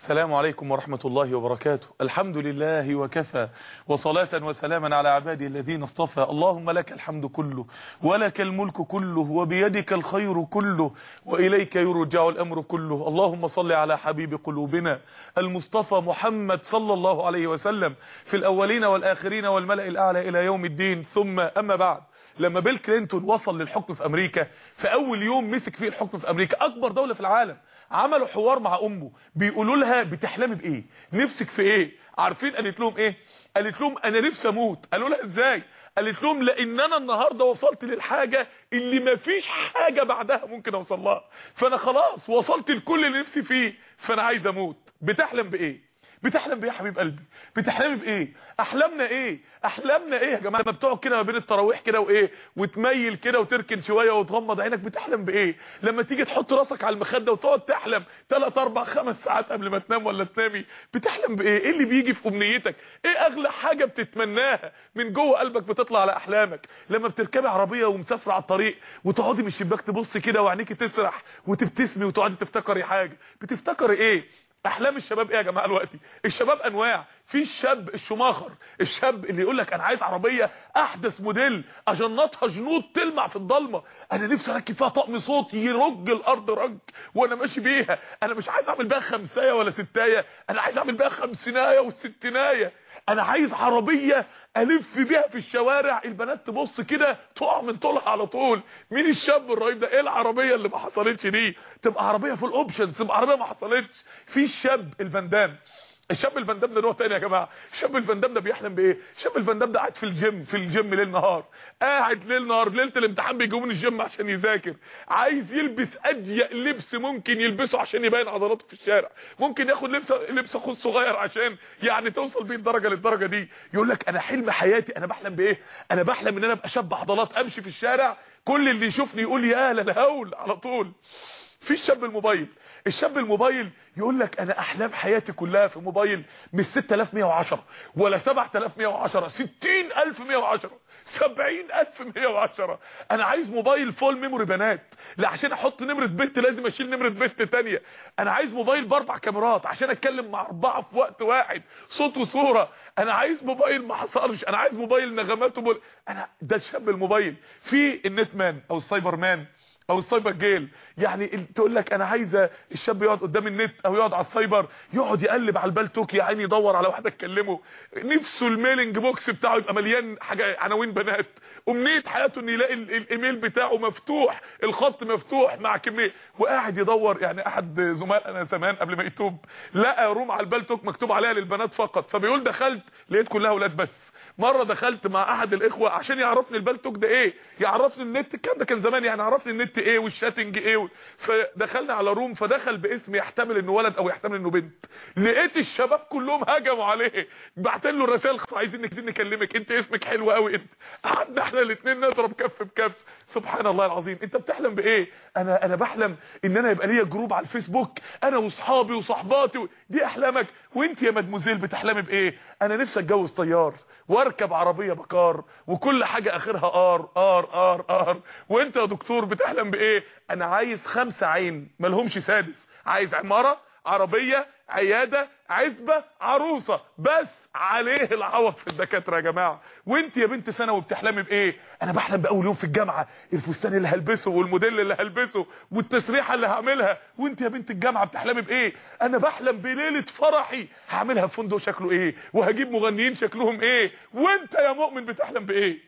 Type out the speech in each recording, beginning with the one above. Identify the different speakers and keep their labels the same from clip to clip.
Speaker 1: السلام عليكم ورحمة الله وبركاته. الحمد لله وكفى وصلاة وسلاما على عباده الذين اصطفى. اللهم لك الحمد كله ولك الملك كله وبيدك الخير كله وإليك يرجع الأمر كله. اللهم صل على حبيب قلوبنا المصطفى محمد صلى الله عليه وسلم في الأولين والآخرين والملأ الأعلى إلى يوم الدين. ثم أما بعد. لما بيل كلينتون وصل للحكم في أمريكا في أول يوم مسك فيه الحكم في أمريكا أكبر دولة في العالم عملوا حوار مع أمه بيقولوا لها بتحلمي بإيه؟ نفسك في إيه؟ عارفين قالت لهم إيه؟ قالت لهم أنا نفسي أموت. قالوا لها إزاي؟ قالت لهم لأن أنا النهارده وصلت للحاجة اللي مفيش حاجة بعدها ممكن أوصل لها. فأنا خلاص وصلت لكل اللي نفسي فيه فأنا عايز أموت. بتحلم بإيه؟ بتحلم بإيه يا حبيب قلبي؟ بتحلمي بإيه؟ أحلامنا إيه؟ أحلامنا إيه يا جماعة؟ لما بتقعد كده ما بين التراويح كده وإيه؟ وتميل كده وتركن شوية وتغمض عينك بتحلم بإيه؟ لما تيجي تحط راسك على المخدة وتقعد تحلم 3 4 5 ساعات قبل ما تنام ولا تنامي بتحلم بإيه؟ إيه اللي بيجي في أمنيتك؟ إيه أغلى حاجة بتتمناها من جوه قلبك بتطلع على أحلامك؟ لما بتركبي عربية ومسافرة على الطريق وتقعدي من الشباك تبصي كده وعينيكي تسرح وتبتسمي وتقعدي تفتكري حاجة بتفتكري إيه؟ أحلام الشباب إيه يا جماعة دلوقتي؟ الشباب أنواع. في الشاب الشماخر الشاب اللي يقول لك أنا عايز عربية أحدث موديل أجنطها جنود تلمع في الضلمة. أنا نفسي أركب فيها طقم صوت يرج الأرض رج وأنا ماشي بيها. أنا مش عايز أعمل بيها خمساية ولا ستاية أنا عايز أعمل بيها خمسيناية وستيناية. أنا عايز عربية ألف بيها في الشوارع البنات تبص كده تقع من طولها على طول. مين الشاب الرهيب ده؟ إيه العربية اللي ما حصلتش دي؟ تبقى عربية full options تبقى عربية ما حصلتش. في الشاب الفاندام الشاب الفاندام ده نوع تاني يا جماعة. الشاب الفاندام ده بيحلم بإيه؟ الشاب الفاندام ده قاعد في الجيم في الجيم ليل نهار. قاعد ليل نهار ليلة الامتحان بيجوا من الجيم عشان يذاكر. عايز يلبس أضيق لبس ممكن يلبسه عشان يبين عضلاته في الشارع. ممكن ياخد لبس لبس اخوه الصغير عشان يعني توصل بيه الدرجة للدرجة دي. يقول لك أنا حلم حياتي. أنا بحلم بإيه؟ أنا بحلم إن أنا أبقى شاب عضلات أمشي في الشارع. كل اللي يشوفني يقول يا للهول على طول. في الشاب الموبايل الشاب الموبايل يقول لك أنا أحلام حياتي كلها في موبايل مش 6110 ولا 7110 60110 70110 أنا عايز موبايل full memory بنات لا عشان أحط نمرة بنت لازم أشيل نمرة بنت تانية. أنا عايز موبايل بأربع كاميرات عشان أتكلم مع أربعة في وقت واحد صوت وصورة. أنا عايز موبايل ما حصلش أنا عايز موبايل نغماته بول... أنا ده الشاب الموبايل. في ال net man أو ال cyber man أو ال cyber girl. يعني تقول لك أنا عايزه الشاب يقعد قدام النت أو يقعد على السايبر يقعد يقلب على البالتوك يا عيني يدور على واحدة تكلمه. نفسه ال mailing box بتاعه يبقى مليان حاجة عناوين بنات. أمنية حياته انه يلاقي الإيميل بتاعه مفتوح الخط مفتوح مع كمية. وقاعد يدور يعني أحد زملائنا زمان قبل ما يتوب لقى room على البالتوك مكتوب عليها للبنات فقط. فبيقول دخلت لقيت كلها أولاد بس. مرة دخلت مع أحد الإخوة عشان يعرفني البالتوك ده إيه. يعرفني النت. الكلام ده كان زمان يعني عرفني النت إيه وال chatting إيه فدخلنا على room فدخل باسم يحتمل انه ولد أو يحتمل انه بنت. لقيت الشباب كلهم هجموا عليه. بعت له رسائل عايزين عايزين نكلمك. انت اسمك حلو قوي انت قعدنا إحنا الاثنين نضرب كف بكف. سبحان الله العظيم. انت بتحلم بإيه؟ أنا أنا بحلم إن أنا يبقى ليا group على الفيسبوك. أنا واصحابي وصحباتي. دي أحلامك. وانت يا مدموزيل بتحلمي بإيه؟ أنا نفسي أتجوز طيار. واركب عربية بكار وكل حاجة آخرها R R R R. وأنت يا دكتور بتحلم بإيه؟ أنا عايز خمسة عين مالهمش سادس. عايز عمارة؟ عربية عيادة عزبة عروسة. بس عليه العوض في الدكاترة يا جماعة. وانت يا بنت ثانوي بتحلمي بإيه؟ أنا بحلم بأول يوم في الجامعة الفستان اللي هلبسه والموديل اللي هلبسه والتسريحة اللي هعملها. وانت يا بنت الجامعة بتحلمي بإيه؟ أنا بحلم بليلة فرحي. هعملها في فندق شكله إيه؟ وهجيب مغنيين شكلهم إيه؟ وانت يا مؤمن بتحلم بإيه؟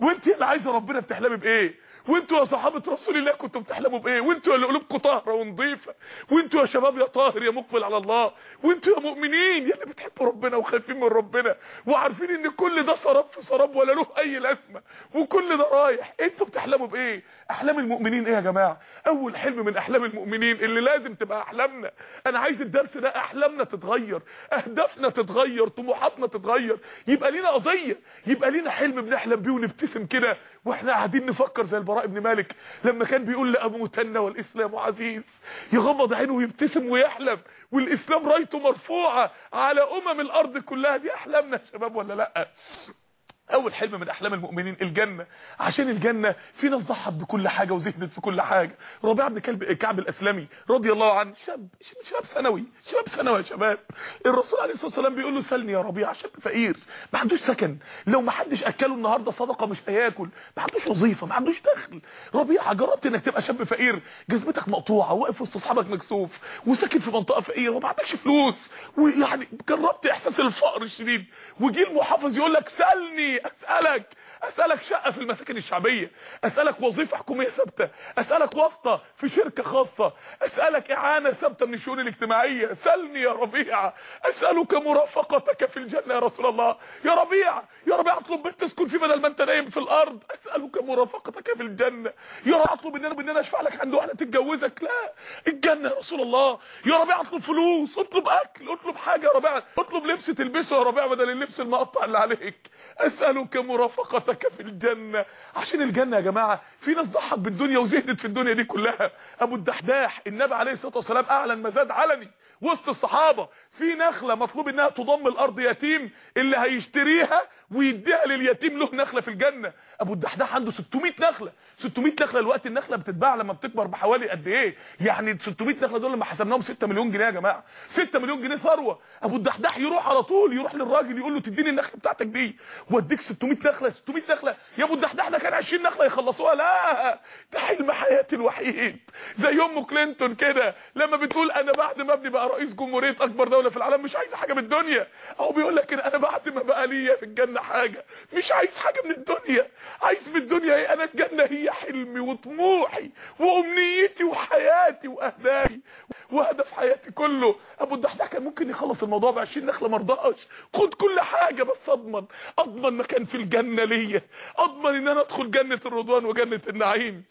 Speaker 1: وانت اللي عايزة ربنا بتحلمي بإيه؟ وانتوا يا صحابة رسول الله كنتوا بتحلموا بإيه؟ وانتوا اللي قلوبكم طاهرة ونظيفة. وانتوا يا شباب يا طاهر يا مقبل على الله. وانتوا يا مؤمنين يا اللي بتحبوا ربنا وخايفين من ربنا. وعارفين إن كل ده سراب في سراب ولا له أي لازمة. وكل ده رايح. أنتوا بتحلموا بإيه؟ أحلام المؤمنين إيه يا جماعة؟ أول حلم من أحلام المؤمنين اللي لازم تبقى أحلامنا. أنا عايز الدرس ده أحلامنا تتغير. أهدافنا تتغير. طموحاتنا تتغير. يبقى لينا قضية. يبقى لينا حلم بنحلم بيه ونبتسم كده. وإحنا قاعدين نفكر زي البراء بن مالك لما كان بيقول لاموتن والإسلام عزيز يغمض عينه ويبتسم ويحلم والإسلام رأيته مرفوعة على أمم الأرض كلها دي أحلامنا يا شباب ولا لأ؟ أول حلم من أحلام المؤمنين الجنة. عشان الجنة في ناس ضحت بكل حاجة وزهدت في كل حاجة. ربيعه بن كلب كعب الأسلمي رضي الله عنه شاب شباب ثانوي شباب ثانوي يا شباب. الرسول عليه الصلاة والسلام بيقول له سلني يا ربيعه شاب فقير ما عندوش سكن. لو ما حدش أكله النهارده صدقة مش هياكل. ما عندوش وظيفة ما عندوش دخل. ربيعه جربت إنك تبقى شاب فقير جزمتك مقطوعة واقف وسط أصحابك مكسوف وساكن في منطقة فقيرة وما عندكش فلوس. ويعني جربت إحساس الفقر الشديد. وجي المحافظ يقول لك سالني أسألك أسألك شقة في المساكن الشعبية. أسألك وظيفة حكومية ثابتة. أسألك واسطة في شركة خاصة. أسألك إعانة ثابتة من الشؤون الاجتماعية. سلني يا ربيعه أسألك مرافقتك في الجنة يا رسول الله. يا ربيعه يا ربيعه أطلب بيت تسكن فيه بدل ما أنت نايم في الأرض. أسألك مرافقتك في الجنة. يا رب أطلب ان أنا ان أنا اشفع لك عند واحدة تتجوزك. لا. الجنة يا رسول الله. يا ربيعه أطلب فلوس. أطلب أكل. أطلب حاجة يا ربيعه أطلب لبس تلبسه يا ربيعه بدل اللبس المقطع اللي عليك. أسألك مرافقتك في الجنة. عشان الجنة يا جماعة في ناس ضحت بالدنيا وزهدت في الدنيا دي كلها. أبو الدحداح النبي عليه الصلاة والسلام أعلن مزاد علني وسط الصحابة. في نخلة مطلوب إنها تضم الأرض يتيم اللي هيشتريها ويديها لليتيم له نخلة في الجنة. أبو الدحداح عنده 600 نخلة. 600 نخلة الوقت النخلة بتتباع لما بتكبر بحوالي قد إيه؟ يعني 600 نخلة دول لما حسبناهم 6 مليون جنيه يا جماعة. 6 مليون جنيه ثروة. أبو الدحداح يروح على طول يروح للراجل يقول له تديني النخلة بتاعتك دي. وأديك 600 نخلة 600 نخلة. يا أبو الدحداح ده كان 20 نخلة يخلصوها. لا ده حلم حياتي الوحيد. زي أم كلينتون كده. لما بتقول أنا بعد ما أبني بقى رئيس جمهورية أكبر دولة في العالم مش عايز حاجة من الدنيا. هو بيقول لك أنا بعد ما بقى ليا في الجنة حاجة. مش عايز حاجة من الدنيا. عايز من الدنيا إيه؟ أنا الجنة هي حلمي وطموحي وأمنيتي وحياتي وأهدافي وهدف حياتي كله. أبو الدحداح كان ممكن يخلص الموضوع ب 20 نخلة ما رضاش. خد كل حاجة بس أضمن. أضمن مكان في الجنة ليا. أضمن إن أنا أدخل جنة الرضوان وجنة النعيم.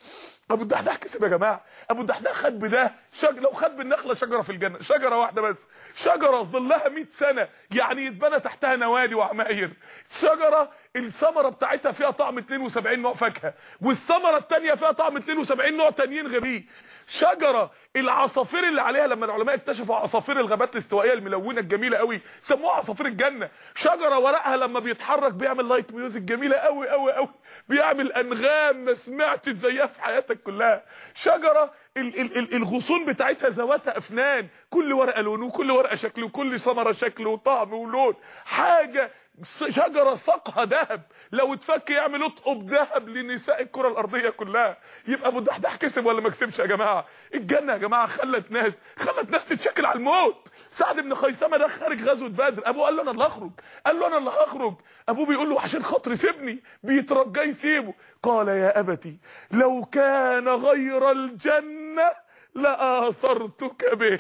Speaker 1: أبو الدحداح كسب يا جماعة. أبو الدحداح خد بده. شج... لو خد بالنخلة شجرة في الجنة. شجرة واحدة بس. شجرة ظلها 100 سنة. يعني يتبنى تحتها نوادي وعماير. شجرة الثمرة بتاعتها فيها طعم 72 نوع فاكهة والثمرة الثانية فيها طعم 72 نوع تانيين غيريه شجرة العصافير اللي عليها لما العلماء اكتشفوا عصافير الغابات الاستوائية الملونة الجميلة قوي سموها عصافير الجنة. شجرة ورقها لما بيتحرك بيعمل light music جميلة قوي قوي قوي. بيعمل أنغام ما سمعتش زيها في حياتك كلها. شجرة ال ال ال الغصون بتاعتها ذواتها أفنان. كل ورقة لون وكل ورقة شكل وكل ثمرة شكل وطعم ولون. حاجة شجرة ساقها ذهب. لو اتفك يعمل اطقم ذهب لنساء الكرة الأرضية كلها. يبقى ابو الدحداح كسب ولا ما كسبش يا جماعة؟ الجنة يا جماعة خلت ناس خلت ناس تتشكل على الموت. سعد بن خيثمة ده خارج غزوة بدر. أبوه قال له أنا اللي هخرج. قال له أنا اللي هخرج. أبوه بيقول له عشان خاطري سيبني بيترجى يسيبه. قال يا أبتي لو كان غير الجنة لآثرتك به.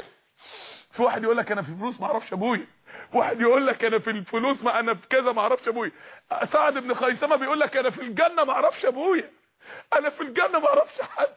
Speaker 1: في واحد يقول لك أنا في فلوس ما أعرفش أبويا. واحد يقول لك أنا في الفلوس ما أنا في كذا ما أعرفش ابويا سعد بن خيثمه بيقول لك أنا في الجنة ما أعرفش ابويا أنا في الجنة ما أعرفش حد.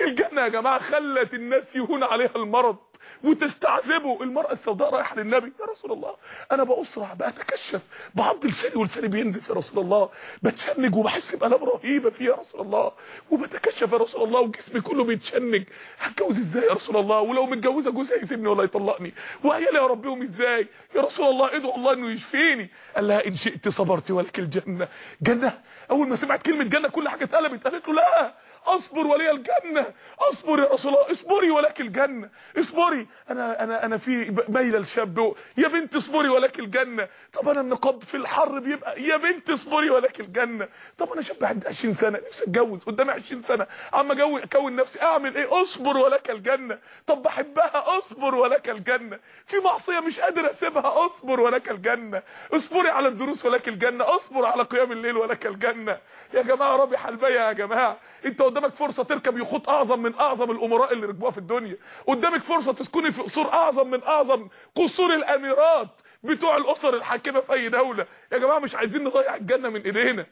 Speaker 1: الجنة يا جماعة خلت الناس يهون عليها المرض. وتستعذبه. المرأة السوداء رايحة للنبي. يا رسول الله أنا بأصرع بأتكشف بعض لساني ولساني بينزف يا رسول الله. بتشنج وبحس بآلام رهيبة فيه يا رسول الله. وبتكشف يا رسول الله وجسمي كله بيتشنج. هتجوز إزاي يا رسول الله؟ ولو متجوزة جوزها هيسيبني ولا يطلقني. وعيالي اربيهم إزاي؟ يا رسول الله ادعو الله إنه يشفيني. قال لها إن شئت صبرت ولك الجنة. جنة؟ أول ما سمعت كلمة جنة كل حاجة اتقلبت. قالت له لا أصبر ولي الجنة. أصبر يا رسول الله اصبري ولك الجنة. اصبري. أنا أنا أنا في ميلة الشاب يا بنت اصبري ولك الجنة. طب أنا النقاب في الحر بيبقى يا بنت اصبري ولك الجنة. طب أنا شاب عندي 20 سنة نفسي أتجوز قدامي 20 سنة. عم أجوز أكون نفسي أعمل إيه؟ اصبر ولك الجنة. طب بحبها اصبر ولك الجنة. في معصية مش قادر أسيبها اصبر ولك الجنة. اصبري على الدروس ولك الجنة. اصبر على قيام الليل ولك الجنة. يا جماعة ربح البيع يا جماعة. انت قدامك فرصة تركب يخوت أعظم من أعظم الأمراء اللي ركبوها في الدنيا. قدامك فرصة تسكني في قصور أعظم من أعظم قصور الأميرات بتوع الأسر الحاكمة في أي دولة. يا جماعة مش عايزين نضيع الجنة من إيدينا.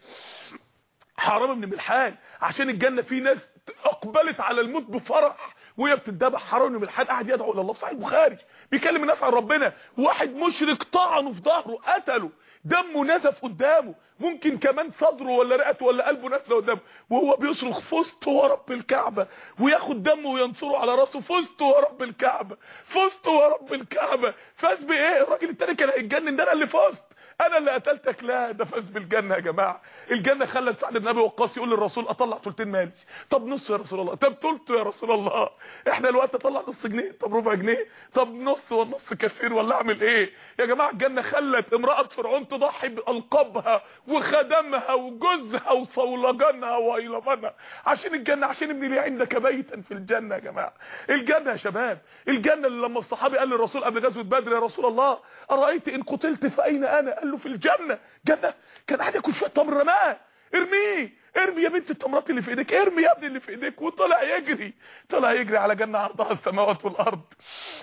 Speaker 1: حرام بن ملحان عشان الجنة في ناس أقبلت على الموت بفرح وهي بتتذبح. حرام بن ملحان قاعد يدعو إلى الله. في صحيح البخاري بيكلم الناس عن ربنا. واحد مشرك طعنه في ظهره قتله. دمه نزف قدامه. ممكن كمان صدره ولا رئته ولا قلبه نازلة قدامه. وهو بيصرخ فزت ورب الكعبة وياخد دمه وينصره على راسه فزت ورب الكعبة فزت ورب الكعبة فاز بإيه؟ الراجل التاني كان هيتجنن ده أنا اللي فزت. أنا اللي قتلتك. لا ده فاز بالجنة يا جماعة. الجنة خلت سعد بن أبي وقاص يقول للرسول أطلع ثلثين مالي طب نص يا رسول الله. طب ثلثه يا رسول الله. إحنا دلوقتي اطلع نص جنيه. طب ربع جنيه. طب نص والنص كثير. ولا أعمل إيه؟ يا جماعة الجنة خلت امرأة فرعون تضحي بألقابها وخدمها وجوزها وصولجانها وايلمانها عشان الجنة عشان ابني لي عندك بيتا في الجنة يا جماعة؟ الجنة يا شباب. الجنة اللي لما الصحابي قال للرسول قبل غزوة بدر يا رسول الله أرأيت إن قتلت فأين أنا؟ قال له في الجنة جنة كان قاعد ياكل شوية تمر. رماه ارميه ارمي يا بنت التمرات اللي في ايديك ارمي يا ابني اللي في ايديك. وطلع يجري طلع يجري على جنة عرضها السماوات والأرض.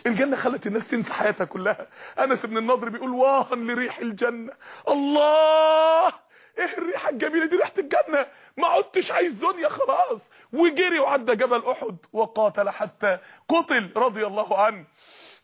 Speaker 1: الجنة خلت الناس تنسى حياتها كلها. أنس بن النضر بيقول واها لريح الجنة. الله! إيه الريحة الجميلة دي ريحة الجنة. ما عدتش عايز دنيا خلاص. وجري وعدى جبل أحد وقاتل حتى قتل رضي الله عنه.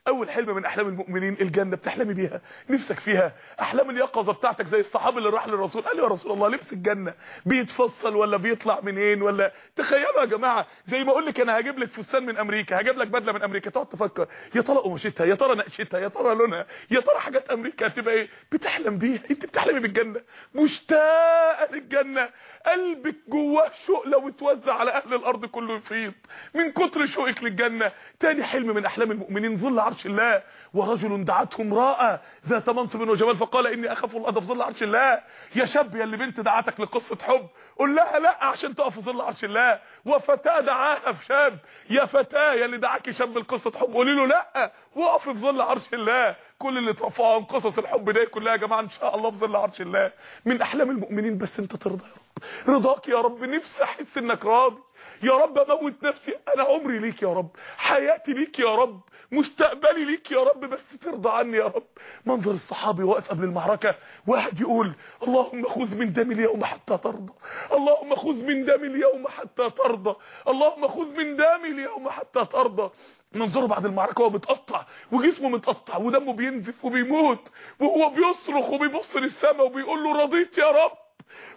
Speaker 1: أول حلم من أحلام المؤمنين الجنة بتحلمي بيها. نفسك فيها. أحلام اليقظة بتاعتك زي الصحابي اللي راح للرسول. قال يا رسول الله لبس الجنة. بيتفصل ولا بيطلع منين ولا؟ تخيلوا يا جماعة زي ما أقول لك أنا هجيب لك فستان من أمريكا هجيب لك بدلة من أمريكا. تقعد تفكر يا ترى قماشتها يا ترى نقشتها يا ترى لونها يا ترى حاجات أمريكا هتبقى إيه؟ بتحلم بيها. أنت بتحلمي بالجنة. مشتاقة للجنة. قلبك جواه شوق لو اتوزع على أهل الأرض كله يفيض. من كتر شوقك للجنة. تاني حلم من أحلام المؤمنين ظل عرش الله ورجل دعته امرأة ذات منصب وجمال فقال إني أخاف الله في ظل عرش الله. يا شاب يا اللي بنت دعتك لقصة حب قول لها لا عشان تقف في ظل عرش الله. وفتاة دعاها في شاب. يا فتاة يا اللي دعاكي شاب لقصة حب قولي له لا وقف في ظل عرش الله. كل اللي اترفعوا عن قصص الحب ده كلها يا جماعة إن شاء الله في ظل عرش الله. من أحلام المؤمنين بس أنت ترضى يا رب. رضاك يا رب. نفسي أحس إنك راضي. يا رب أموت نفسي. أنا عمري ليك يا رب حياتي ليك يا رب مستقبلي ليك يا رب بس ترضى عني يا رب. منظر الصحابي واقف قبل المعركة واحد يقول اللهم خذ من دمي اليوم حتى ترضى اللهم خذ من دمي اليوم حتى ترضى اللهم خذ من دمي اليوم حتى ترضى. منظره بعد المعركة وهو متقطع وجسمه متقطع ودمه بينزف وبيموت وهو بيصرخ وبيبص للسماء وبيقول له رضيت يا رب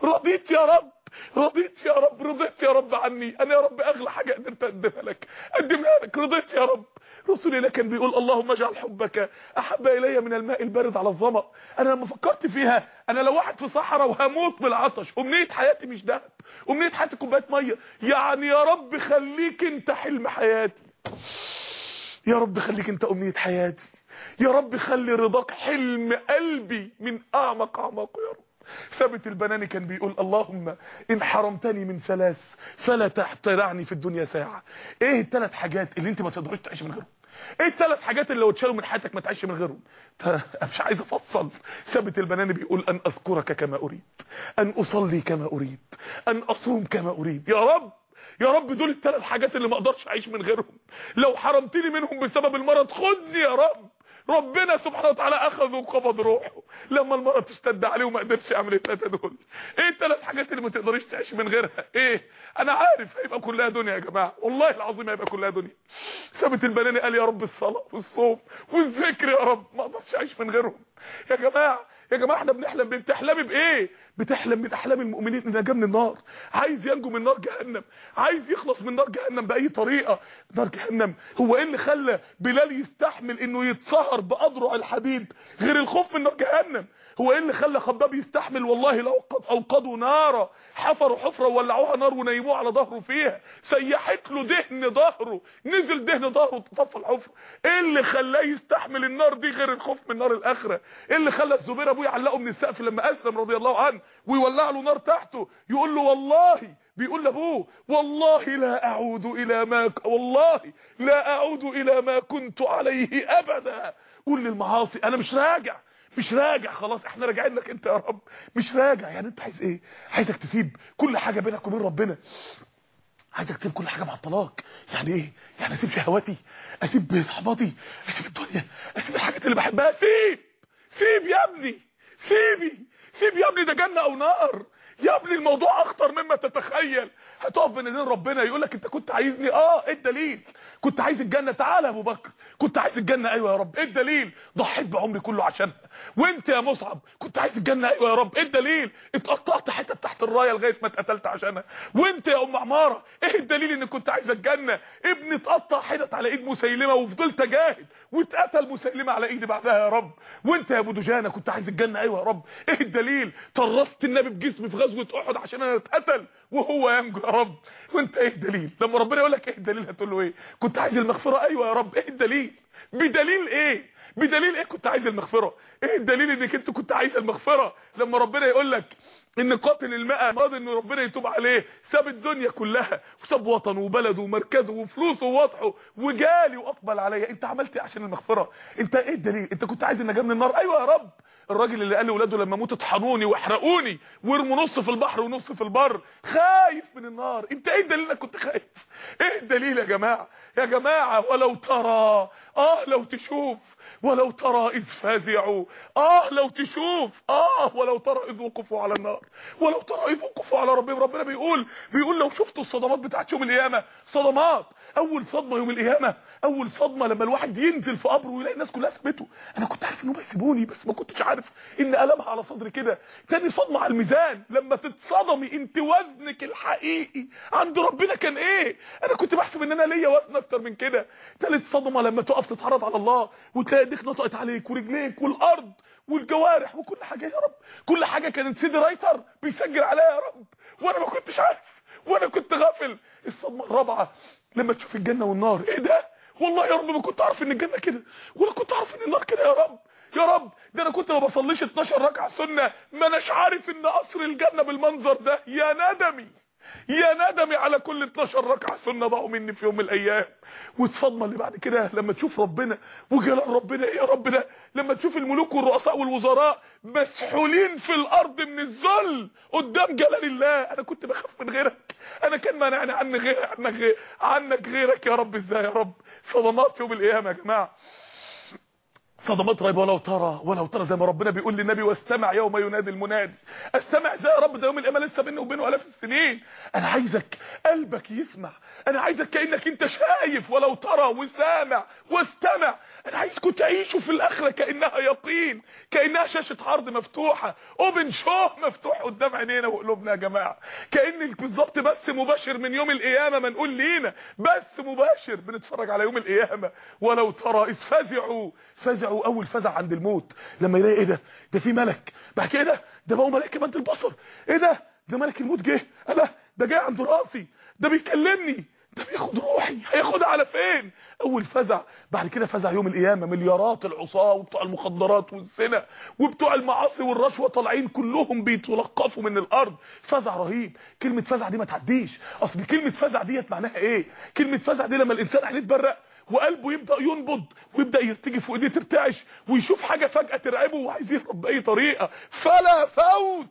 Speaker 1: رضيت يا رب. رضيت يا رب رضيت يا رب عني. أنا يا رب أغلى حاجة قدرت أقدمها لك. أقدمها لك. رضيت يا رب. رسول الله كان بيقول اللهم اجعل حبك أحب إلي من الماء البارد على الظمأ. أنا لما فكرت فيها أنا لو واحد في صحراء وهموت بالعطش أمنية حياتي مش دهب. أمنية حياتي كوباية مية. يعني يا رب خليك أنت حلم حياتي. يا رب خليك أنت أمنية حياتي. يا رب خلي رضاك حلم قلبي من أعمق أعماقه يا رب. ثابت البناني كان بيقول اللهم إن حرمتني من ثلاث فلا تحترعني في الدنيا ساعة. إيه الثلاث حاجات اللي أنت ما تقدرش تعيش من غيرهم؟ إيه الثلاث حاجات اللي لو اتشالوا من حياتك ما تعيش من غيرهم؟ مش عايز أفصل. ثابت البناني بيقول أن أذكرك كما أريد أن أصلي كما أريد أن أصوم كما أريد. يا رب! يا رب دول الثلاث حاجات اللي ما أقدرش أعيش من غيرهم. لو حرمتني منهم بسبب المرض خدني يا رب. ربنا سبحانه وتعالى اخذ وقبض روحه. لما المرض اشتد عليه وما قدرش يعمل الثلاثه دول. إيه الثلاث حاجات اللي ما تقدريش تعيش من غيرها؟ إيه؟ أنا عارف هيبقى كلها دنيا يا جماعة. والله العظيم هيبقى كلها دنيا. ثابت البناني قال يا رب الصلاة والصوم والذكر يا رب. ما أقدرش أعيش من غيرهم. يا جماعة يا جماعة إحنا بنحلم بتحلمي بإيه؟ بتحلم من أحلام المؤمنين إن نجا من النار. عايز ينجو من نار جهنم عايز يخلص من نار جهنم بأي طريقة. نار جهنم هو إيه اللي خلى بلال يستحمل إنه يتسهر بأضرع الحديد غير الخوف من نار جهنم؟ هو إيه اللي خلى خباب يستحمل؟ والله لو قد أوقدوا نارا حفروا حفرة وولعوها نار ونيموه على ظهره فيها. سيحت له دهن ظهره. نزل دهن ظهره طفى الحفرة. إيه اللي خلاه يستحمل النار دي غير الخوف من نار الآخرة؟ إيه اللي خلى الزبير ابوه يعلقه من السقف لما أسلم رضي الله عنه ويولع له نار تحته يقول له والله بيقول لأبوه والله لا أعود إلى ما. والله لا أعود إلى ما كنت عليه أبدا. قول للمعاصي أنا مش راجع مش راجع خلاص إحنا راجعين لك أنت يا رب مش راجع. يعني أنت عايز إيه؟ عايزك تسيب كل حاجة بينك وبين ربنا. عايزك تسيب كل حاجة مع الطلاق. يعني إيه؟ يعني أسيب شهواتي أسيب صحباتي أسيب الدنيا أسيب الحاجات اللي بحبها سيب سيب يا ابني سيبي سيب يا ابني ده جنة أو نار. يا ابني الموضوع أخطر مما تتخيل. هتقف بين ربنا يقول لك أنت كنت عايزني. آه إيه الدليل؟ كنت عايز الجنة تعالى يا أبو بكر. كنت عايز الجنة أيوه يا رب. إيه الدليل؟ ضحيت بعمري كله عشانها وأنت يا مصعب كنت عايز الجنة أيوه يا رب. إيه الدليل؟ اتقطعت حتت تحت الراية لغاية ما اتقتلت عشانها. وأنت يا أم عمارة إيه الدليل ان كنت عايز الجنة؟ ابني اتقطع حتت على إيد مسيلمة وفضلت اجاهد واتقتل مسيلمة على إيدي بعدها يا رب. وأنت يا أبو دجانة كنت عايز الجنة أيوه يا رب. إيه الدليل؟ طرست النبي بجسمي في غزوة أحد عشان أنا اتقتل. وهو ينجو يا رب. وانت إيه الدليل؟ لما ربنا يقول لك إيه الدليل هتقول له إيه؟ كنت عايز المغفرة؟ أيوه يا رب. إيه الدليل؟ بدليل إيه؟ بدليل إيه كنت عايز المغفرة؟ إيه الدليل انك انت كنت عايز المغفرة؟ لما ربنا يقول لك إن قاتل الماء راضي إن ربنا يتوب عليه ساب الدنيا كلها. وساب وطنه وبلده ومركزه وفلوسه ووضحه وجالي وأقبل عليا انت عملت إيه عشان المغفرة؟ انت إيه الدليل؟ انت كنت عايز النجاة من النار؟ أيوه يا رب. الراجل اللي قال لاولاده لما أموت اطحنوني واحرقوني وارموا نص في البحر ونص في البر. خايف من النار. انت إيه الدليل انك كنت خايف؟ إيه الدليل يا جماعة؟ يا جماعة ولو ترى آه لو تشوف ولو ترى إذ فزعوا آه لو تشوف آه ولو ترى إذ وقفوا على النار. ولو ترى إذ وقفوا على ربهم. ربنا بيقول بيقول لو شفتوا الصدمات بتاعت يوم القيامة. صدمات. أول صدمة يوم القيامة أول صدمة لما الواحد ينزل في قبره ويلاقي الناس كلها سابته أنا كنت عارف انهم هيسيبوني بس ما كنتش عارف إن المها على صدري كده. تاني صدمة على الميزان. لما تتصدمي أنت وزنك الحقيقي عند ربنا كان إيه؟ أنا كنت بحسب إن أنا ليا وزن أكتر من كده. تالت صدمة لما تقف تتعرض على الله وتلاقي ايديك نطقت عليك ورجليك والأرض والجوارح وكل حاجة يا رب. كل حاجة كانت سيدي رايتر بيسجل عليها يا رب. وأنا ما كنتش عارف. وأنا كنت غافل. الصدمة الرابعة لما تشوف الجنة والنار. إيه ده؟ والله يا رب ما كنت أعرف إن الجنة كده. ولا كنت أعرف إن النار كده يا رب. يا رب ده أنا كنت ما بصليش 12 ركعة سنة. ما أناش عارف إن قصر الجنة بالمنظر ده. يا ندمي يا ندمي على كل 12 ركعة سنة ضاعوا مني في يوم من الأيام. والصدمه اللي بعد كده لما تشوف ربنا. وجلال ربنا إيه يا رب ده لما تشوف الملوك والرؤساء والوزراء مسحولين في الأرض من الذل قدام جلال الله. أنا كنت بخاف من غيرك. أنا كان مانعني عنك عنك غير عنك غيرك يا رب. إزاي يا رب؟ صدمات يوم القيامة يا جماعة. صدمات رهيبه ولو ترى ولو ترى زي ما ربنا بيقول للنبي واستمع يوم ينادي المنادي. أستمع يا رب ده يوم القيامة لسه بيني وبينه آلاف السنين. أنا عايزك قلبك يسمع. أنا عايزك كأنك أنت شايف ولو ترى وسامع واستمع. أنا عايزكم تعيشوا في الآخرة كأنها يقين كأنها شاشة عرض مفتوحة. أوبن شو؟ مفتوح قدام عينينا وقلوبنا يا جماعة. كأن بالظبط بس مباشر من يوم القيامة ما نقول لينا بس مباشر بنتفرج على يوم القيامة. ولو ترى إذ فزعوا فزعوا أول فزع عند الموت. لما يلاقي إيه ده؟ ده في ملك. بعد كده ده؟ بقوا ملائكة مد البصر. إيه ده؟ ده ملك الموت جه. أنا ده جاي عند رأسي. ده بيكلمني. ده بياخد روحي. هياخدها على فين؟ أول فزع. بعد كده فزع يوم القيامة. مليارات العصاة وبتوع المخدرات والزنا وبتوع المعاصي والرشوة طالعين كلهم بيتلقفوا من الأرض. فزع رهيب. كلمة فزع دي ما تعديش. أصل كلمة فزع ديت معناها إيه؟ كلمة فزع دي لما الإنسان عينيه تبرق وقلبه يبدأ ينبض ويبدأ يرتجف وايديه ترتعش ويشوف حاجة فجأة ترعبه وعايز يهرب بأي طريقة. فلا فوت!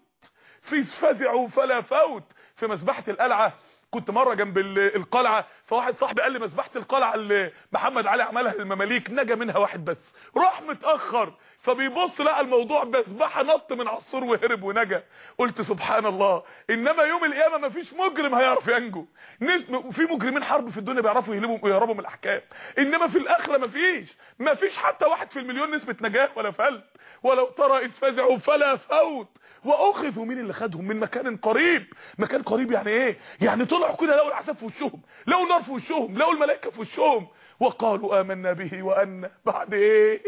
Speaker 1: في فزعوا فلا فوت! في مذبحة القلعة كنت مرة جنب القلعة فواحد صاحبي قال لي مذبحة القلعة اللي محمد علي عملها للمماليك نجا منها واحد بس. راح متأخر فبيبص لقى الموضوع مسبحه نط من على السور وهرب ونجا. قلت سبحان الله إنما يوم القيامة ما فيش مجرم هيعرف ينجو. في مجرمين حرب في الدنيا بيعرفوا يهربوا ويهربوا من الأحكام. إنما في الآخرة ما فيش. ما فيش حتى واحد في المليون نسبة نجاة ولا فلت ولو ترى إذ فزعوا فلا فوت. وأخذوا مين اللي خدهم؟ من مكان قريب. مكان قريب يعني إيه؟ يعني طلعوا كده لقوا العذاب في وشهم. لقوا في وشهم لقوا الملائكة في وشهم. وقالوا آمنا به وأن بعد إيه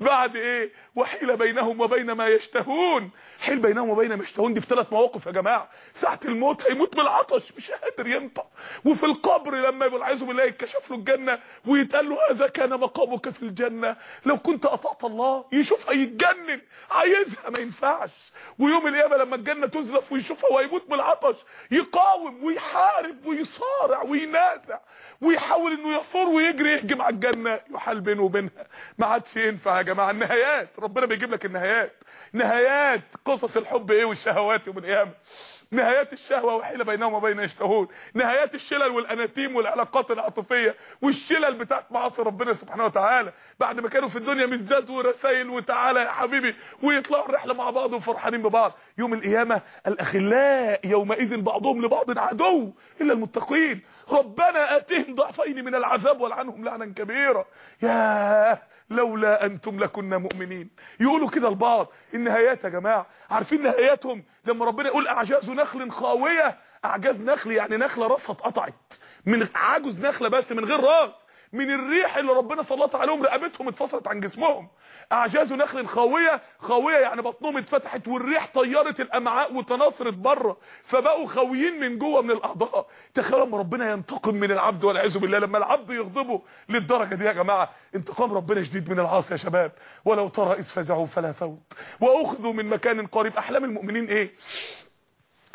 Speaker 1: بعد إيه؟ وحيل بينهم وبين ما يشتهون. حيل بينهم وبين ما يشتهون. دي في ثلاث مواقف يا جماعة. ساعة الموت هيموت من العطش مش قادر ينطق. وفي القبر لما يقول عايزه بالله يتكشف له الجنة ويتقال له هذا كان مقامك في الجنة لو كنت أطعت الله يشوف هيتجنن. عايزها ما ينفعش. ويوم القيامة لما الجنة تزلف ويشوفها وهيموت من العطش يقاوم ويحارب ويصارع وينازع ويحاول إنه يثور ويجري يهجم على الجنة. يحال بينه وبينها. ما عادش ينفع. يا جماعة؟ النهايات. ربنا بيجيب لك النهايات. نهايات قصص الحب إيه والشهوات يوم القيامة. نهايات الشهوة وحيل بينهم وبين يشتهون. نهايات الشلل والأناتيم والعلاقات العاطفية والشلل بتاعت معاصي ربنا سبحانه وتعالى. بعد ما كانوا في الدنيا مزداد ورسائل وتعالى يا حبيبي ويطلعوا الرحلة مع بعض وفرحانين ببعض. يوم القيامة الأخلاء يومئذ بعضهم لبعض عدو إلا المتقين. ربنا أتهم ضعفين من العذاب والعنهم لعنا كبيرا. يا لولا أنتم لكنا مؤمنين. يقولوا كده لبعض النهايات يا جماعة. عارفين نهاياتهم؟ لما ربنا يقول أعجاز نخل خاويه أعجاز نخل يعني نخلة راسها اتقطعت. من عجز نخلة بس من غير راس. من الريح اللي ربنا سلط عليهم رقبتهم اتفصلت عن جسمهم. أعجاز نخل خاويه خاوية يعني بطنهم اتفتحت والريح طيرت الأمعاء وتناثرت بره فبقوا خاويين من جوه من الأعضاء. تخيلوا لما ربنا ينتقم من العبد والعياذ بالله لما العبد يغضبه للدرجة دي يا جماعة. انتقام ربنا شديد من العاصي يا شباب. ولو ترى إذ فزعوا فلا فوت. وأخذوا من مكان قريب. أحلام المؤمنين إيه؟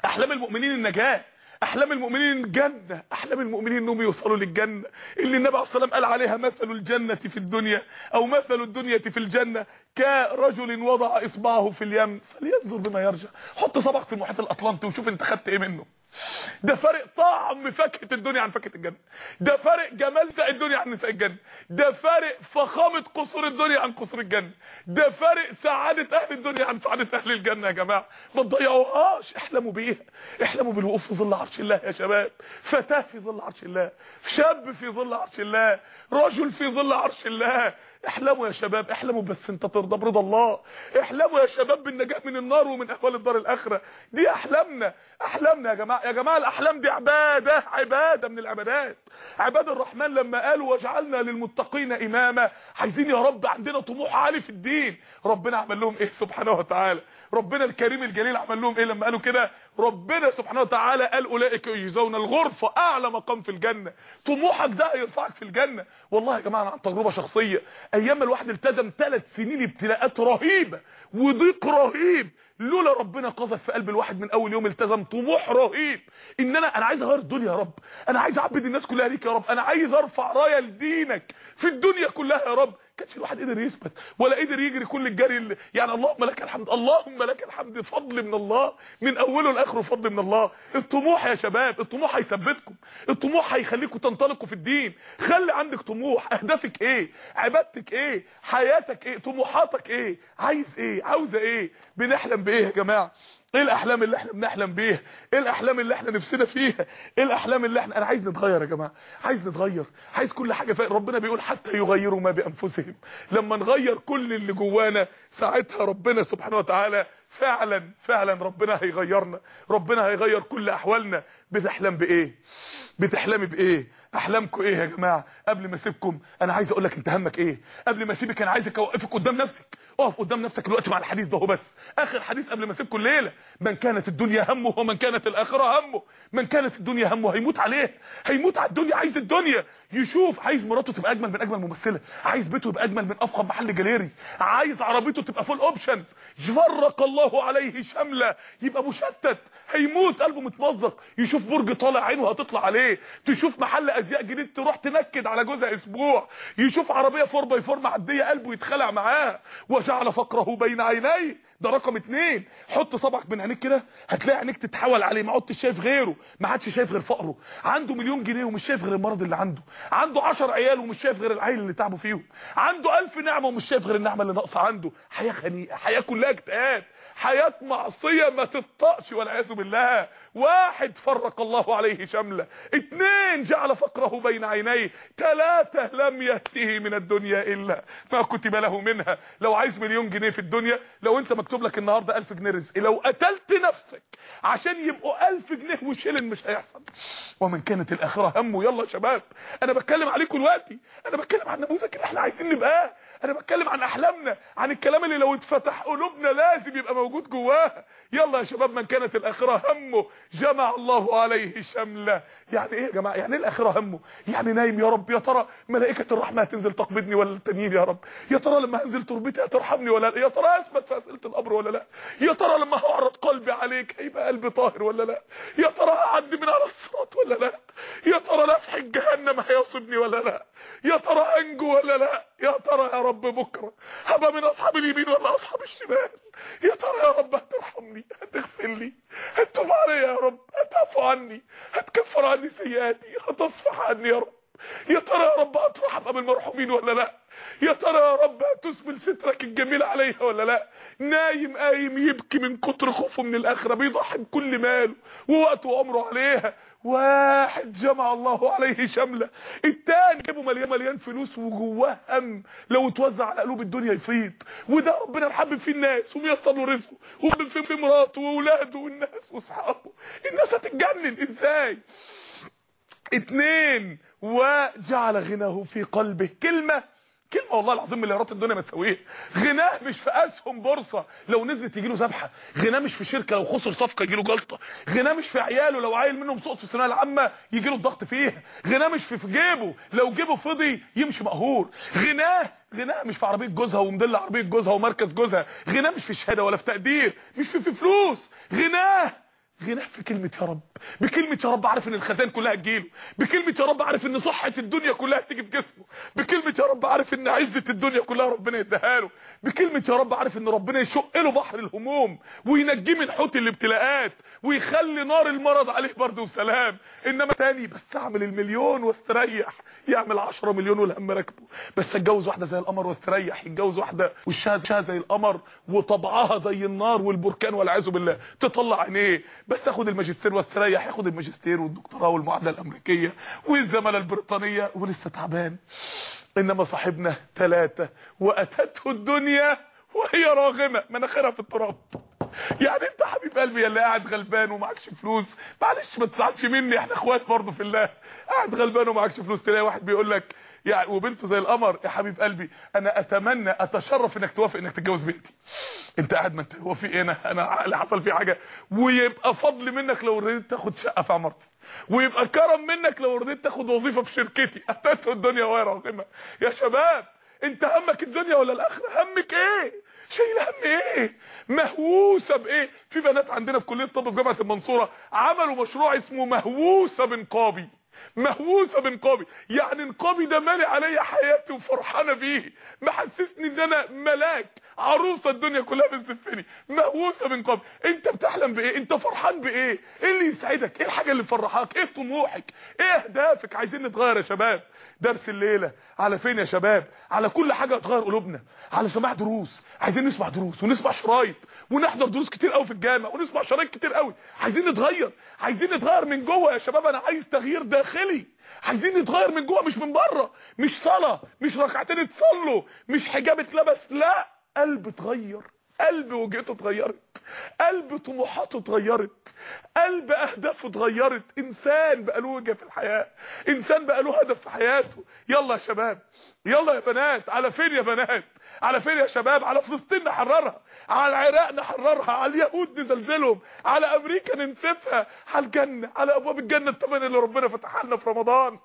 Speaker 1: أحلام المؤمنين النجاة. أحلام المؤمنين الجنه أحلام المؤمنين انهم يوصلوا للجنة. اللي النبي عليه الصلاة والسلام قال عليها مثل الجنة في الدنيا أو مثل الدنيا في الجنة كرجل وضع إصبعه في اليم فلينظر بما يرجع حط صبعك في المحيط الأطلنطي وشوف أنت خدت إيه منه. ده فرق طعم فاكهة الدنيا عن فاكهة الجنة. ده فرق جمال نساء الدنيا عن نساء الجنة. ده فرق فخامة قصور الدنيا عن قصور الجنة. ده فرق سعادة أهل الدنيا عن سعادة أهل الجنة يا جماعة. ما تضيعوهاش. احلموا بيها. احلموا بالوقوف في ظل عرش الله يا شباب. فتاة في ظل عرش الله. شاب في ظل عرش الله. رجل في ظل عرش الله. احلموا يا شباب احلموا بس انت ترضى برضا الله. احلموا يا شباب بالنجاة من النار ومن اهوال الدار الآخرة. دي أحلامنا أحلامنا يا جماعة يا جماعة الأحلام دي عبادة عبادة من العبادات. عباد الرحمن لما قالوا واجعلنا للمتقين إماما عايزين يا رب عندنا طموح عالي في الدين. ربنا عمل لهم إيه؟ سبحانه وتعالى. ربنا الكريم الجليل عمل لهم إيه لما قالوا كده؟ ربنا سبحانه وتعالى قال أولئك يجزون الغرفه اعلى مقام في الجنة. طموحك ده هيرفعك في الجنة. والله يا جماعة عن تجربة شخصية. أيام الواحد التزم ثلاث سنين ابتلاءات رهيبة. وضيق رهيب. لولا ربنا قذف في قلب الواحد من أول يوم التزم طموح رهيب. إن أنا أنا عايز أغير الدنيا يا رب. أنا عايز أعبد الناس كلها ليك يا رب. أنا عايز أرفع راية لدينك في الدنيا كلها يا رب. كانش الواحد قدر يثبت ولا قدر يجري كل الجري اللي يعني اللهم لك الحمد اللهم لك الحمد فضل من الله من أوله لآخره فضل من الله. الطموح يا شباب الطموح هيثبتكم الطموح هيخليكم تنطلقوا في الدين. خلي عندك طموح أهدافك إيه؟ عبادتك إيه؟ حياتك إيه؟ طموحاتك إيه؟ عايز إيه؟ عاوزة إيه؟ بنحلم بإيه يا جماعة؟ إيه الأحلام اللي إحنا بنحلم بيها إيه الأحلام اللي إحنا نفسنا فيها؟ إيه الأحلام اللي إحنا أنا عايز نتغير يا جماعة عايز نتغير عايز كل حاجة فيه ربنا بيقول حتى يغيروا ما بأنفسهم. لما نغير كل اللي جوانا ساعتها ربنا سبحانه وتعالى فعلا فعلا ربنا هيغيرنا. ربنا هيغير كل أحوالنا. بتحلم بإيه؟ بتحلمي بإيه؟ أحلامكم إيه يا جماعة؟ قبل ما أسيبكم أنا عايز أقول لك أنت همك إيه؟ قبل ما أسيبك أنا عايزك أوقفك قدام نفسك. أقف قدام نفسك دلوقتي مع الحديث ده هو بس. آخر حديث قبل ما أسيبكم الليلة. من كانت الدنيا همه ومن كانت الآخرة همه. من كانت الدنيا همه هيموت عليه. هيموت على الدنيا عايز الدنيا. يشوف عايز مراته تبقى أجمل من أجمل ممثلة. عايز بيته يبقى أجمل من أفخم محل جاليري. عايز عربيته تبقى full options فرق الله عليه شملة. يبقى مشتت. هيموت قلبه متمزق. يشوف برج طالع عينه هتطلع عليه. تشوف محل أزياء جديد تروح تنكد على جوزها أسبوع يشوف عربية 4 باي 4 معدية قلبه يتخلع معاها وجعل فقره بين عينيه. ده رقم اتنين. حط صبعك بين عينيك كده هتلاقي عينيك تتحول عليه. ما عدتش شايف غيره. ما عادش شايف غير فقره. عنده مليون جنيه ومش شايف غير المرض اللي عنده. عنده 10 عيال ومش شايف غير العيل اللي تعبوا فيهم. عنده ألف نعمة ومش شايف غير النعمة اللي ناقصة عنده. حياة خنيقه حياة كلها اكتئاب حياة معصية ما تطقش والعياذ بالله. واحد فرق الله عليه شملة. اتنين جعل فقره بين عينيه. ثلاثة لم ياته من الدنيا إلا ما كتب له منها. لو عايز مليون جنيه في الدنيا لو أنت مكتوب لك النهارده 1000 جنيه رزق لو قتلت نفسك عشان يبقوا 1000 جنيه وشيلن مش هيحصل. ومن كانت الآخرة همه يلا شباب أنا بتكلم عليكم دلوقتي. أنا بتكلم عن النموذج اللي إحنا عايزين نبقاه. أنا بتكلم عن أحلامنا عن الكلام اللي لو اتفتح قلوبنا لازم يبقى موجود جواها يلا يا شباب من كانت الآخرة همه جمع الله عليه شمله. يعني إيه يا جماعة؟ يعني إيه الآخرة همه. يعني نايم يا رب يا ترى ملائكة الرحمة هتنزل تقبضني ولا التانيين يا رب؟ يا ترى لما هنزل تربتي هترحمني ولا لا؟ يا ترى أثبت في أسئلة القبر ولا لا؟ يا ترى لما هعرض قلبي عليك هيبقى قلبي طاهر ولا لا؟ يا ترى هعدي من على الصراط ولا لا؟ يا ترى لفح جهنم هيصيبني ولا لا؟ يا ترى هنجو ولا لا؟ يا ترى يا رب بكرة هبقى من أصحاب اليمين ولا أصحاب الشمال؟ يا ترى يا رب هترحمني؟ هتغفر لي؟ هتتوب علي يا رب؟ هتعفو عني؟ هتكفر عني سيئاتي؟ هتصفح عني يا رب؟ يا ترى يا رب هترحم ابو المرحومين ولا لا؟ يا ترى يا رب هتسبل سترك الجميل عليها ولا لا؟ نايم قايم يبكي من كتر خوفه من الآخرة بيضحي بكل ماله ووقته وعمره عليها. واحد جمع الله عليه شملة التاني جيبه مليان مليان فلوس وجواه هم. لو اتوزع على قلوب الدنيا يفيض. وده ربنا محبب فيه الناس وميسر له رزقه فيه في مراته وأولاده والناس وأصحابه. الناس هتتجنن. إزاي؟ اتنين وجعل غناه في قلبه كلمة كلمة والله العظيم مليارات الدنيا ما تساويها غناه مش في أسهم بورصة. لو نزلت يجي له ذبحة. غناه مش في شركة لو خسر صفقة يجي له جلطة. غناه مش في عياله لو عيل منهم سقط في الثانويه العامة يجي له الضغط فيها غناه مش في جيبه. لو جيبه فضي يمشي مقهور. غناه غناه مش في عربية جوزها ومدل عربية جوزها ومركز جوزها. غناه مش في شهادة ولا في تقدير. مش في, في فلوس. غناه غناه في كلمة يا رب. بكلمة يا رب عارف إن الخزان كلها تجيله بكلمة يا رب عارف إن صحة الدنيا كلها تيجي في جسمه. بكلمة يا رب عارف إن عزة الدنيا كلها ربنا يديها له. بكلمة يا رب عارف إن ربنا يشق له بحر الهموم وينجيه من حوت الابتلاءات ويخلي نار المرض عليه برده وسلام. إنما تاني بس أعمل المليون واستريح. يعمل 10 مليون والهم راكبه. بس أتجوز واحدة زي القمر واستريح. يتجوز واحدة وشها زي القمر وطبعها زي النار والبركان والعياذ بالله. تطلع عينيه. بس اخد الماجستير واستريح ياخد الماجستير والدكتوراه والمعادلة الأمريكية والزمالة البريطانية ولسه تعبان. إنما صاحبنا ثلاثة وأتته الدنيا وهي راغمة مناخيرها في التراب. يعني أنت حبيب قلبي اللي قاعد غلبان ومعكش فلوس. معلش ما تزعلش مني إحنا إخوات برضه في الله. قاعد غلبان ومعكش فلوس تلاقي واحد بيقول لك يعني وبنته زي القمر يا حبيب قلبي أنا أتمنى أتشرف إنك توافق إنك تتجوز بنتي. أنت قاعد ما أنت هو في إيه؟ أنا أنا حصل فيه حاجة. ويبقى فضل منك لو رضيت تاخد شقة في عمارتي. ويبقى كرم منك لو رضيت تاخد وظيفة في شركتي. اتته الدنيا وهي راغمة. يا شباب انت همك الدنيا ولا الآخرة؟ همك إيه؟ شايله هم إيه؟ مهووسة بإيه؟ في بنات عندنا في كلية الطب في جامعة المنصورة عملوا مشروع اسمه مهووسة بنقابي مهووسة بنقابي يعني نقابي ده مالي عليا حياتي وفرحانة بيه. محسسني إن أنا ملاك. عروسة الدنيا كلها بتزفني. مهووسة بنقابي أنت بتحلم بإيه؟ أنت فرحان بإيه؟ إيه اللي يسعدك؟ إيه الحاجة اللي تفرحك؟ إيه طموحك؟ إيه أهدافك؟ عايزين نتغير يا شباب. درس الليلة. على فين يا شباب؟ على كل حاجة هتغير قلوبنا. على سماع دروس. عايزين نسمع دروس ونسمع شرايط. ونحضر دروس كتير قوي في الجامع ونسمع شرايط كتير قوي عايزين نتغير. عايزين نتغير من جوه يا شباب. أنا عايز تغيير داخلي. عايزين نتغير من جوه مش من بره. مش صلاه مش ركعتين اتصلوا مش حجاب اتلبس. لا قلب اتغير. قلب وجهته اتغيرت. قلب طموحاته اتغيرت. قلب أهدافه اتغيرت. إنسان بقى له وجهه في الحياة. إنسان بقى له هدف في حياته. يلا يا شباب. يلا يا بنات. على فين يا بنات؟ على فين يا شباب؟ على فلسطين نحررها على العراق نحررها على اليهود نزلزلهم على أمريكا ننسفها على الجنة على أبواب الجنة الثمانيه اللي ربنا فتحها لنا في رمضان.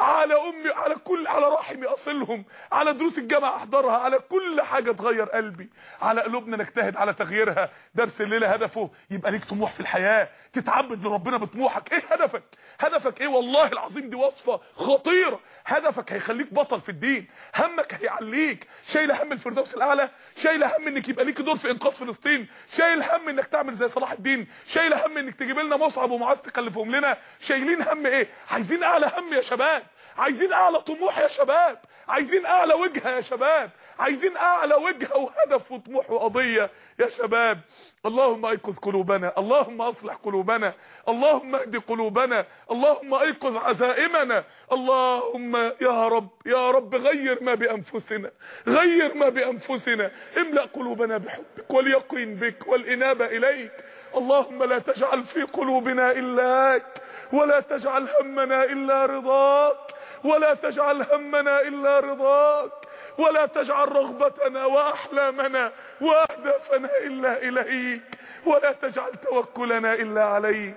Speaker 1: على أمي على كل على رحمي اصلهم على دروس الجامعة أحضرها على كل حاجة تغير قلبي. على قلوبنا نجتهد على تغييرها. درس الليلة هدفه يبقى ليك طموح في الحياة. تتعبد لربنا بطموحك. إيه هدفك؟ هدفك إيه؟ والله العظيم دي وصفة خطيرة. هدفك هيخليك بطل في الدين. همك هيعليك. شايل هم الفردوس الأعلى شايل هم إنك يبقى ليك دور في إنقاذ فلسطين شايل هم إنك تعمل زي صلاح الدين شايل هم إنك تجيب لنا مصعب ومعاذ تكلفهم لنا شايلين هم إيه؟ عايزين أعلى هم يا شباب. عايزين أعلى طموح يا شباب. عايزين أعلى وجهه يا شباب. عايزين أعلى وجهه وهدف وطموح وقضية يا شباب. اللهم أيقظ قلوبنا. اللهم أصلح قلوبنا. اللهم اهد قلوبنا. اللهم أيقظ عزائمنا. اللهم يا رب يا رب غير ما بأنفسنا. غير ما بأنفسنا. املأ قلوبنا بحبك واليقين بك والإنابة إليك. اللهم لا تجعل في قلوبنا إلاك ولا تجعل همنا إلا رضاك ولا تجعل همنا إلا رضاك ولا تجعل رغبتنا وأحلامنا وأهدافنا إلا إليك ولا تجعل توكلنا إلا عليك.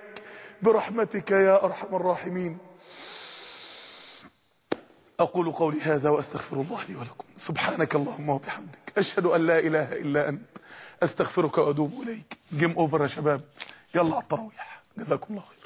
Speaker 1: برحمتك يا أرحم الراحمين. أقول قولي هذا وأستغفر الله لي ولكم. سبحانك اللهم وبحمدك. أشهد أن لا إله إلا أنت. أستغفرك وأتوب إليك. جيم أوفر يا شباب. يلا على التراويح. جزاكم الله خير.